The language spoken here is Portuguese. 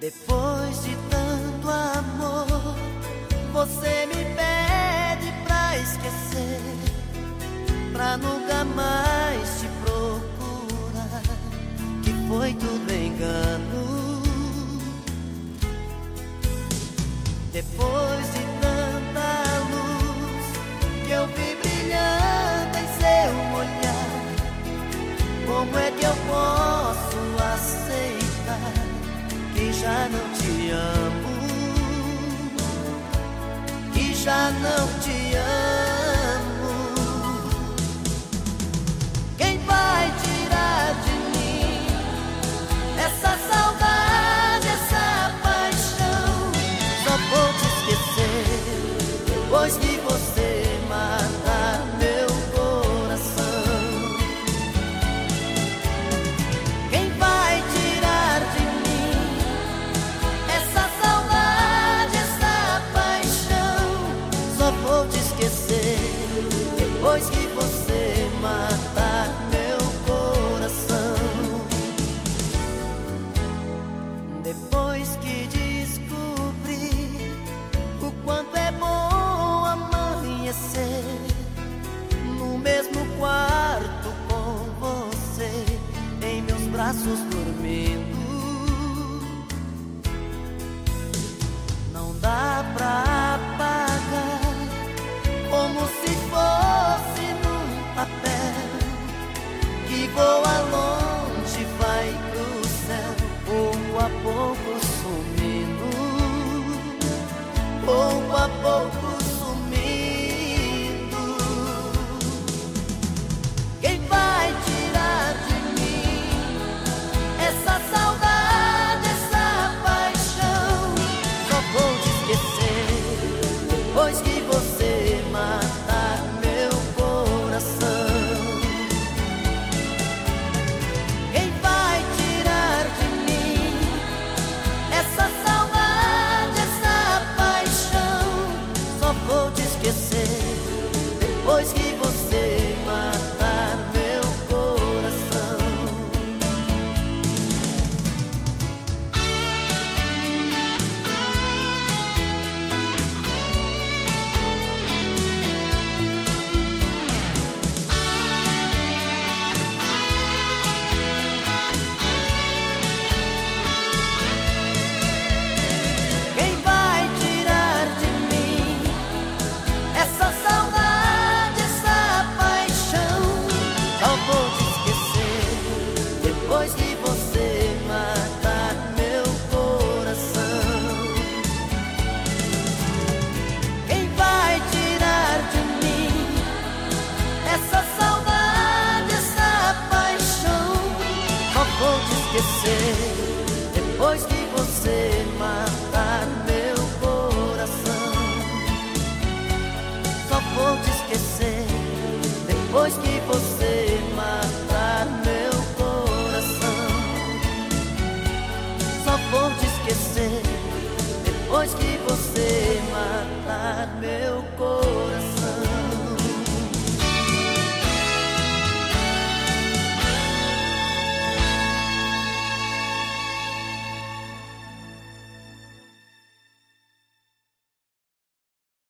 Depois de tanto amor, você me pede pra esquecer, pra nunca mais te procurar. Que foi tudo engano. Depois de não te amo. Depois que você matar meu coração. Depois que descobri o quanto é bom amanhecer no mesmo quarto com você em meus braços dormindo. this